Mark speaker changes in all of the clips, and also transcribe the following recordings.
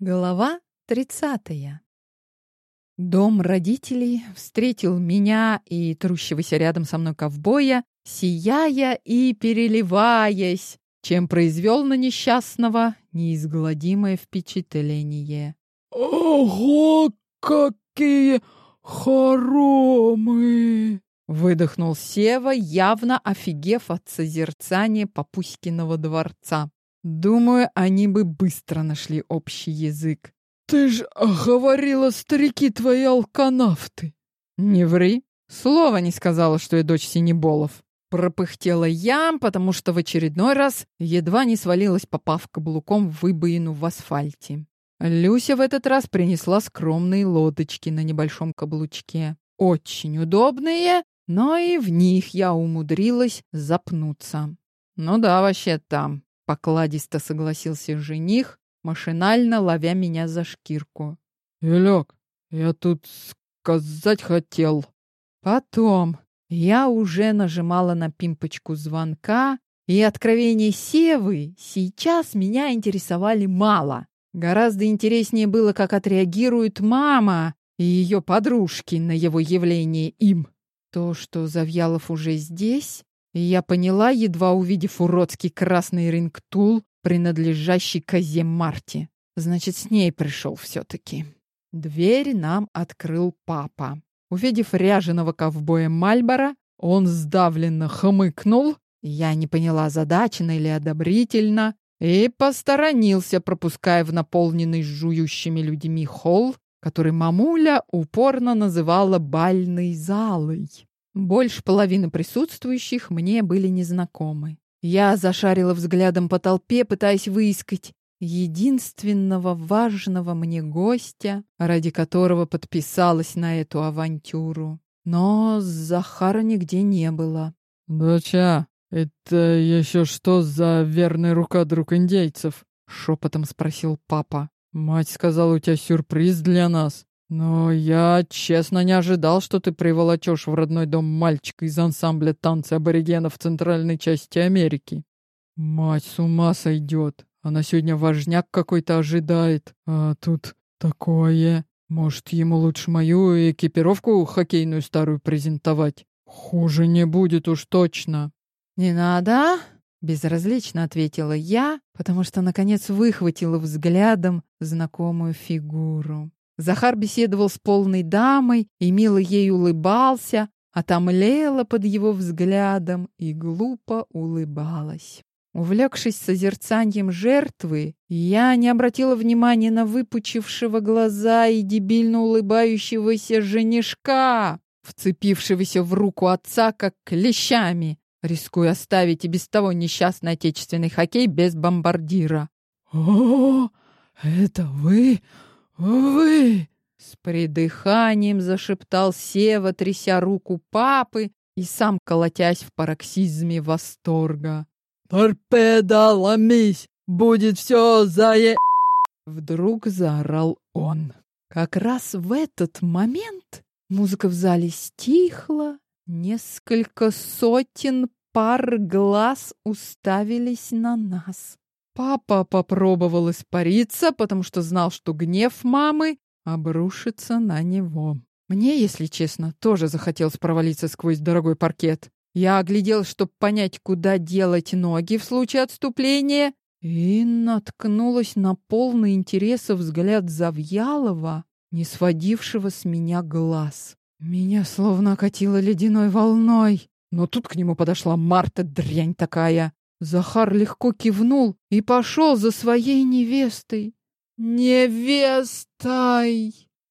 Speaker 1: Глава 30. Дом родителей встретил меня и трущегося рядом со мной ковбоя, сияя и переливаясь, чем произвел на несчастного неизгладимое впечатление.
Speaker 2: «Ого, какие хоромы!»
Speaker 1: Выдохнул Сева, явно офигев от созерцания Папуськиного дворца. Думаю, они бы быстро нашли общий язык.
Speaker 2: «Ты ж говорила, старики твои алканавты!»
Speaker 1: «Не ври! Слова не сказала, что я дочь Синеболов!» Пропыхтела я, потому что в очередной раз едва не свалилась, попав каблуком в выбоину в асфальте. Люся в этот раз принесла скромные лодочки на небольшом каблучке. Очень удобные, но и в них я умудрилась запнуться. Ну да, вообще там. Покладисто согласился жених, машинально ловя меня за шкирку.
Speaker 2: «Илек, я тут сказать хотел».
Speaker 1: Потом я уже нажимала на пимпочку звонка, и откровения Севы сейчас меня интересовали мало. Гораздо интереснее было, как отреагирует мама и ее подружки на его явление им. То, что Завьялов уже здесь, я поняла, едва увидев уродский красный рингтул, принадлежащий козе Марти. Значит, с ней пришел все-таки. Дверь нам открыл папа. Увидев ряженого ковбоя Мальбора, он сдавленно хмыкнул, я не поняла, задачно или одобрительно, и посторонился, пропуская в наполненный жующими людьми холл, который мамуля упорно называла бальной залой. Больше половины присутствующих мне были незнакомы. Я зашарила взглядом по толпе, пытаясь выискать единственного важного мне гостя, ради которого подписалась на эту авантюру. Но Захара нигде не было.
Speaker 2: «Доча, это еще что за верная рука друг индейцев?» — шепотом спросил папа. «Мать сказала, у тебя сюрприз для нас». Но я честно не ожидал, что ты приволочешь в родной дом мальчика из ансамбля танца аборигенов центральной части Америки. Мать с ума сойдет. Она сегодня важняк какой-то ожидает. А тут такое. Может, ему лучше мою экипировку хоккейную старую презентовать? Хуже не будет уж точно.
Speaker 1: Не надо, безразлично ответила я, потому что наконец выхватила взглядом знакомую фигуру. Захар беседовал с полной дамой и мило ей улыбался, а там лела под его взглядом и глупо улыбалась. Увлекшись созерцанием жертвы, я не обратила внимания на выпучившего глаза и дебильно улыбающегося женишка, вцепившегося в руку отца как клещами, рискуя оставить и без того несчастный отечественный хоккей без бомбардира.
Speaker 2: «О, это вы «Вы!» — с придыханием зашептал Сева, тряся руку папы и сам колотясь в пароксизме восторга. «Торпеда, ломись! Будет все зае...» Вдруг заорал он. Как раз в этот момент музыка в зале стихла, несколько сотен пар глаз уставились на нас. Папа попробовал испариться, потому что знал, что гнев мамы обрушится на него. Мне, если честно, тоже захотелось провалиться сквозь дорогой паркет. Я оглядел, чтобы понять, куда делать ноги в случае отступления, и наткнулась на полный интереса взгляд Завьялова, не сводившего с меня глаз. Меня словно окатило ледяной волной. Но тут к нему подошла Марта, дрянь такая. Захар легко кивнул и пошел за своей невестой. Невестой!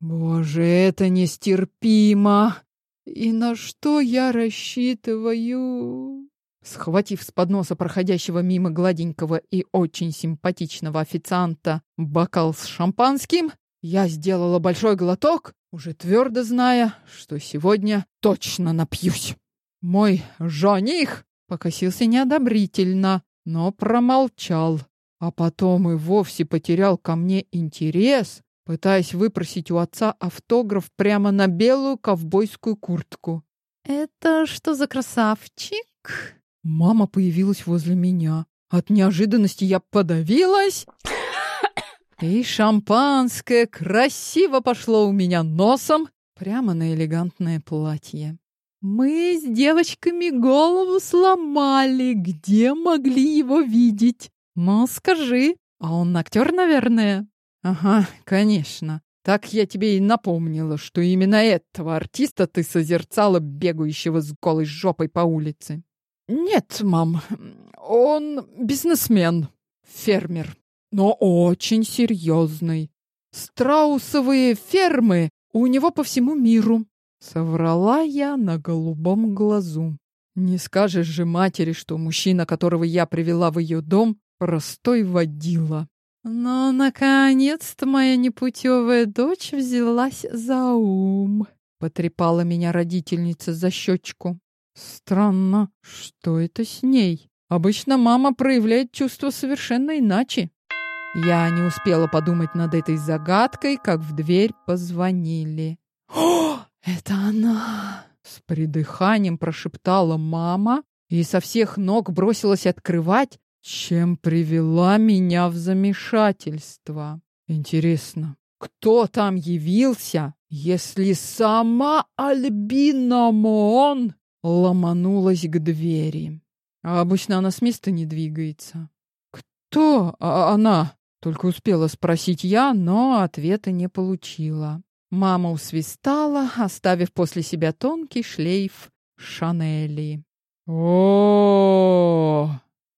Speaker 2: Боже, это нестерпимо! И на что я рассчитываю? Схватив с подноса проходящего мимо гладенького и очень симпатичного официанта бокал с шампанским, я сделала большой глоток, уже твердо зная, что сегодня точно напьюсь. Мой жених покосился неодобрительно, но промолчал, а потом и вовсе потерял ко мне интерес, пытаясь выпросить у отца автограф прямо на белую ковбойскую куртку. «Это что за красавчик?» Мама появилась возле меня. От неожиданности я подавилась
Speaker 1: И шампанское красиво пошло у меня носом прямо на элегантное платье. Мы с девочками голову сломали, где могли его видеть. Ну, скажи, а он актер, наверное? Ага, конечно. Так я тебе и напомнила, что именно этого артиста ты созерцала, бегающего с голой жопой по улице. Нет, мам, он бизнесмен, фермер, но очень серьезный. Страусовые фермы у него по всему миру. Соврала я на голубом глазу. Не скажешь же матери, что мужчина, которого я привела в ее дом, простой водила. Но, наконец-то, моя непутевая дочь взялась за ум. Потрепала меня родительница за щечку. Странно, что это с ней? Обычно мама проявляет чувства совершенно иначе. Я не успела подумать над этой загадкой, как в дверь позвонили. «О, «Это она!» — с придыханием прошептала мама и со всех ног бросилась открывать, чем привела меня в замешательство. Интересно, кто там явился, если сама Альбина Моон ломанулась к двери? А обычно она с места не двигается. «Кто а она?» — только успела спросить я, но ответа не получила. Мама усвистала, оставив после себя тонкий шлейф Шанели. О,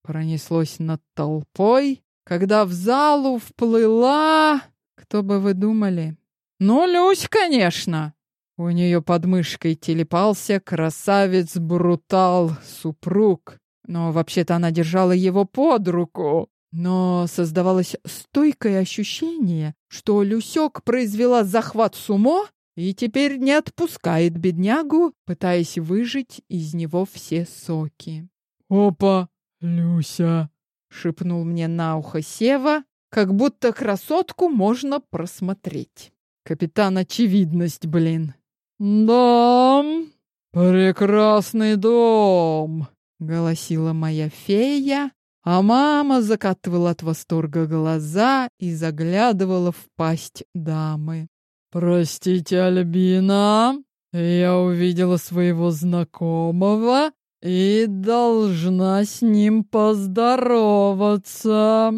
Speaker 1: пронеслось над толпой, когда в залу вплыла, кто бы вы думали? Ну, Люсь, конечно. У нее под мышкой телепался красавец-брутал, супруг. Но вообще-то она держала его под руку. Но создавалось стойкое ощущение, что Люсек произвела захват сумо и теперь не отпускает беднягу, пытаясь выжить из него все соки. «Опа, Люся!» — шепнул мне на ухо Сева, как будто красотку можно просмотреть. Капитан Очевидность, блин. «Дом! Прекрасный дом!» — голосила моя фея, а мама закатывала от восторга глаза и заглядывала в пасть дамы. «Простите, Альбина, я увидела своего знакомого и должна с ним поздороваться.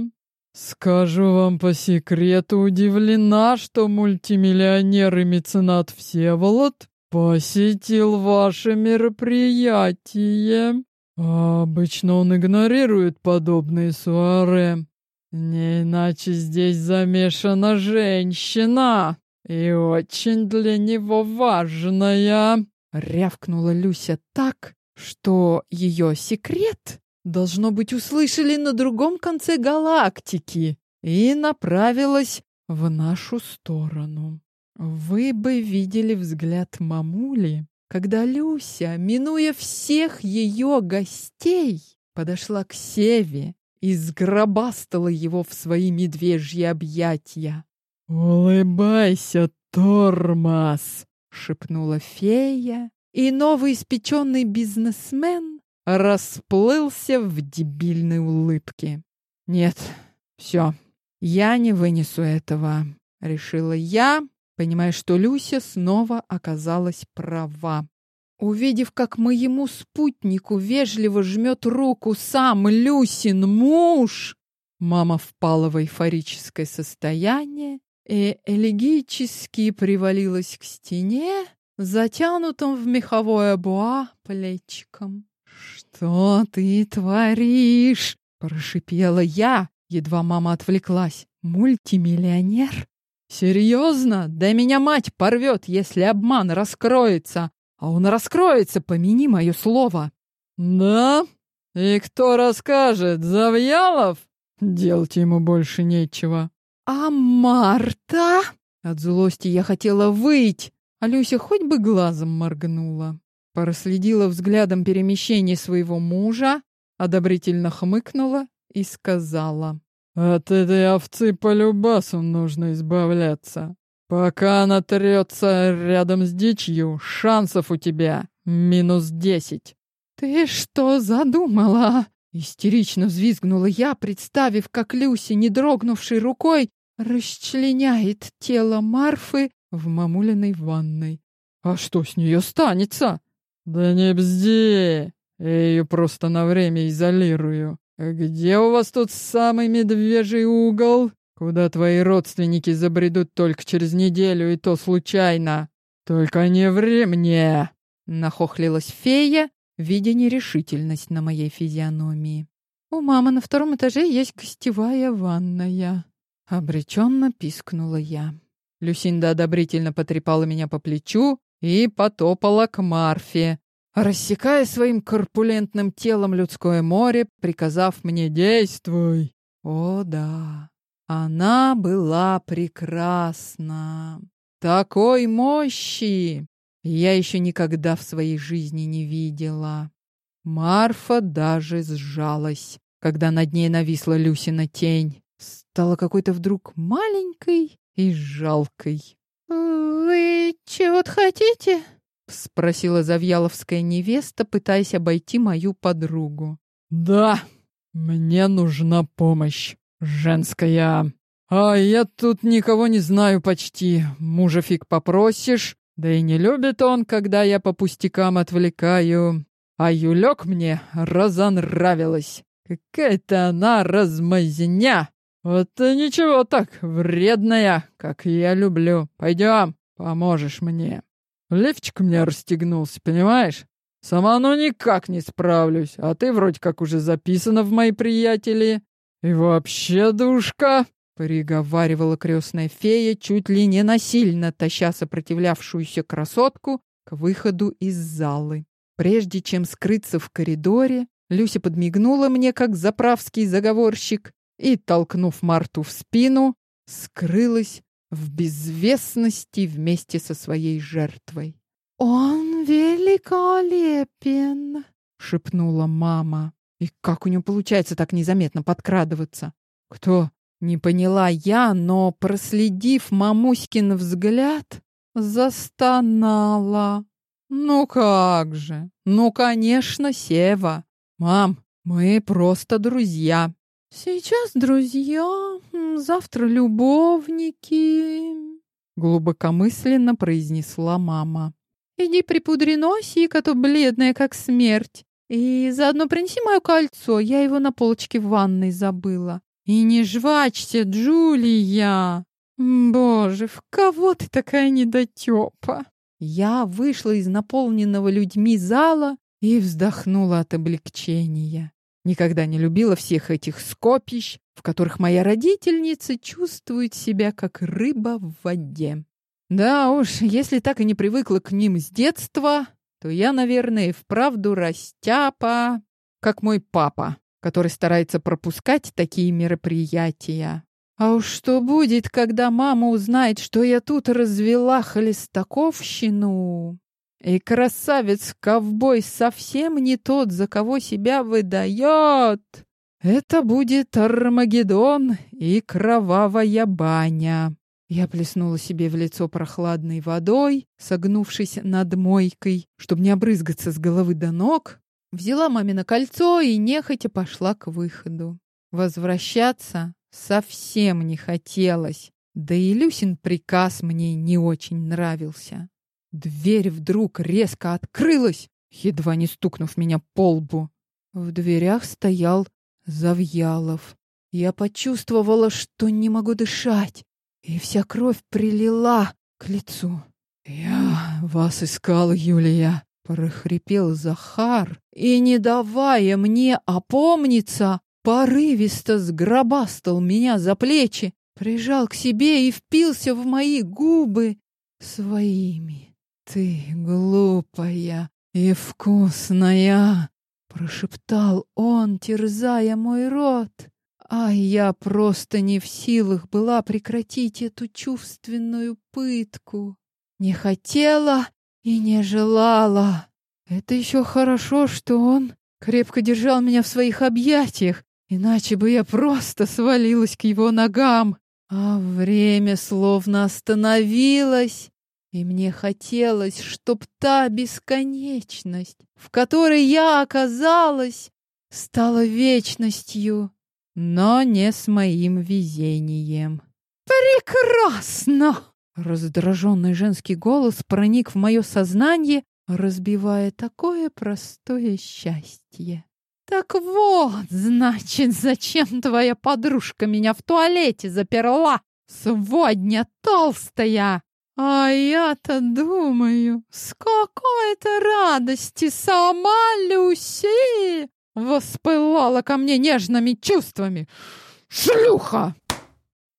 Speaker 1: Скажу вам по секрету, удивлена, что мультимиллионер и меценат Всеволод посетил ваше мероприятие. Обычно он игнорирует подобные суаре. Не иначе здесь замешана женщина, и очень для него важная. Рявкнула Люся так, что ее секрет, должно быть, услышали на другом конце галактики и направилась в нашу сторону. Вы бы видели взгляд мамули, когда Люся, минуя всех ее гостей, подошла к Севе и сгробастала его в свои медвежьи объятия. «Улыбайся, тормоз!» — шепнула фея, и новый испеченный бизнесмен расплылся в дебильной улыбке. «Нет, все, я не вынесу этого», — решила я, понимая, что Люся снова оказалась права. Увидев, как моему спутнику вежливо жмет руку сам Люсин муж, мама впала в эйфорическое состояние и элегически привалилась к стене, затянутым в меховое буа плечиком. «Что ты творишь?» — прошипела я, едва мама отвлеклась. «Мультимиллионер? Серьезно? Да меня мать порвет, если обман раскроется. А он раскроется, помяни мое слово. Да? И кто расскажет? Завьялов? Делать ему больше нечего. А Марта? От злости я хотела выйти, а Люся хоть бы глазом моргнула. Проследила взглядом перемещение своего мужа, одобрительно хмыкнула и сказала. От этой овцы по любасу нужно избавляться. Пока она трется рядом с дичью, шансов у тебя минус десять. Ты что задумала? Истерично взвизгнула я, представив, как Люси, не дрогнувшей рукой, расчленяет тело Марфы в мамулиной ванной.
Speaker 2: А что с нее станется? Да не бзди, я ее просто на время изолирую. Где у вас тут самый медвежий угол? Куда твои родственники забредут только через неделю, и то случайно. Только не ври мне!» Нахохлилась фея, видя нерешительность на моей физиономии.
Speaker 1: «У мамы на втором этаже есть гостевая ванная», — обреченно пискнула я.
Speaker 2: Люсинда одобрительно потрепала меня по плечу и потопала к Марфе, рассекая своим корпулентным телом людское море, приказав мне «Действуй!» О да, она была прекрасна. Такой мощи я еще никогда в своей жизни не видела. Марфа даже сжалась, когда над ней нависла Люсина тень. Стала какой-то вдруг маленькой и жалкой.
Speaker 1: «Вы чего-то хотите?» — спросила Завьяловская невеста, пытаясь обойти мою подругу.
Speaker 2: «Да, мне нужна помощь женская. А я тут никого не знаю почти. Мужа фиг попросишь, да и не любит он, когда я по пустякам отвлекаю. А Юлек мне разонравилась. Какая-то она размазня. Вот ничего так, вредная, как я люблю. Пойдем, поможешь мне. Лифчик у меня расстегнулся, понимаешь? Сама ну никак не справлюсь, а ты вроде как уже записана в мои приятели. И вообще, душка, приговаривала крестная фея, чуть ли не насильно таща сопротивлявшуюся красотку к выходу из залы. Прежде чем скрыться в коридоре, Люся подмигнула мне, как заправский заговорщик, и, толкнув Марту в спину, скрылась в безвестности вместе со своей жертвой.
Speaker 1: «Он великолепен!» — шепнула мама.
Speaker 2: «И как у него получается так незаметно подкрадываться?» «Кто?» Не поняла я, но, проследив мамуськин взгляд, застонала. «Ну как же! Ну, конечно, Сева! Мам, мы просто друзья!»
Speaker 1: «Сейчас друзья, завтра любовники», — глубокомысленно произнесла мама. «Иди припудри носик, а то бледная, как смерть. И заодно принеси мое кольцо, я его на полочке в ванной забыла. И не жвачься, Джулия! Боже, в кого ты такая недотёпа?»
Speaker 2: Я вышла из наполненного людьми зала и вздохнула от облегчения. Никогда не любила всех этих скопищ, в которых моя родительница чувствует себя как рыба в воде. Да уж, если так и не привыкла к ним с детства, то я, наверное, и вправду растяпа, как мой папа, который старается пропускать такие мероприятия. А уж что будет, когда мама узнает, что я тут развела холестаковщину? И красавец-ковбой совсем не тот, за кого себя выдает. Это будет Армагеддон и кровавая баня. Я плеснула себе в лицо прохладной водой, согнувшись над мойкой, чтобы не обрызгаться с головы до ног, взяла мамино кольцо и нехотя пошла к выходу. Возвращаться совсем не хотелось, да и Люсин приказ мне не очень нравился. Дверь вдруг резко открылась, едва не стукнув меня по лбу. В дверях стоял Завьялов. Я почувствовала, что не могу дышать, и вся кровь прилила к лицу. «Я вас искал, Юлия», — прохрипел Захар, и, не давая мне опомниться, порывисто сгробастал меня за плечи, прижал к себе и впился в мои губы своими. «Ты глупая и вкусная!» — прошептал он, терзая мой рот. А я просто не в силах была прекратить эту чувственную пытку. Не хотела и не желала. Это еще хорошо, что он крепко держал меня в своих объятиях, иначе бы я просто свалилась к его ногам. А время словно остановилось, и мне хотелось, чтоб та бесконечность, в которой я оказалась, стала вечностью, но не с моим везением.
Speaker 1: Прекрасно! Раздраженный женский голос проник в мое сознание, разбивая такое простое счастье. Так вот, значит, зачем твоя подружка меня в туалете заперла? Сегодня толстая. А я-то думаю, с какой-то радости сама Люси воспылала ко мне нежными чувствами. Шлюха!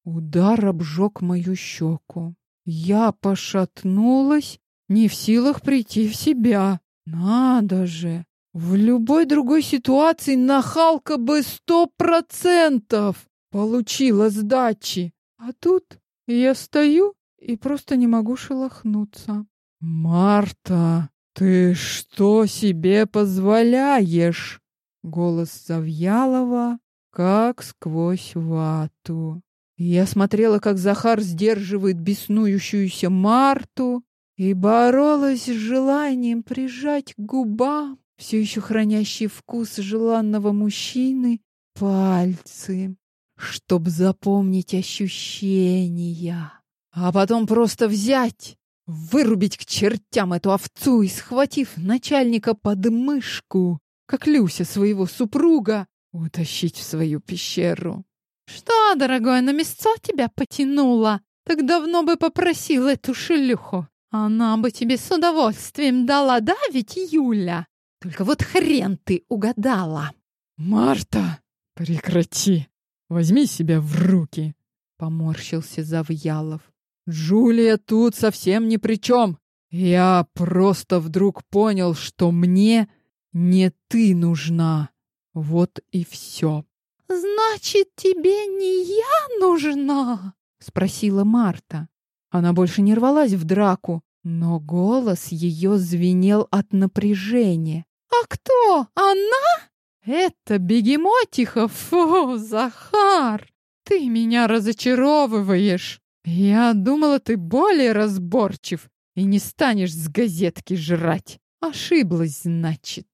Speaker 1: Удар обжег мою щеку. Я пошатнулась, не в силах прийти в себя. Надо же! В любой другой ситуации нахалка бы сто процентов получила сдачи. А тут я стою и просто не могу шелохнуться. «Марта, ты что себе позволяешь?» Голос Завьялова как сквозь вату. Я смотрела, как Захар сдерживает беснующуюся Марту и боролась с желанием прижать к губам все еще хранящие вкус желанного мужчины пальцы, чтоб запомнить ощущения, а потом просто взять, вырубить к чертям эту овцу и, схватив начальника под мышку, как Люся своего супруга, утащить в свою пещеру. «Что, дорогой, на место тебя потянуло? Так давно бы попросил эту шлюху. Она бы тебе с удовольствием дала, да ведь, Юля? Только вот хрен ты угадала!»
Speaker 2: «Марта, прекрати! Возьми себя в руки!» — поморщился Завьялов. «Джулия тут совсем ни при чем. Я просто вдруг понял, что мне не ты нужна. Вот и все».
Speaker 1: «Значит, тебе не я нужна?» — спросила Марта. Она больше не рвалась в драку, но голос ее звенел от напряжения. «А кто? Она?» «Это бегемотиха! Фу, Захар! Ты меня разочаровываешь! Я думала, ты более разборчив и не станешь с газетки жрать. Ошиблась, значит.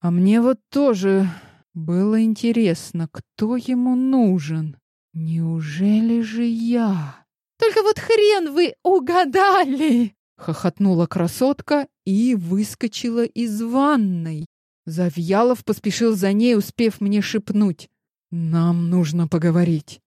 Speaker 1: А мне вот тоже было интересно, кто ему нужен. Неужели же я? Только вот хрен вы угадали! Хохотнула красотка и выскочила из ванной. Завьялов поспешил за ней, успев мне шепнуть. «Нам нужно поговорить.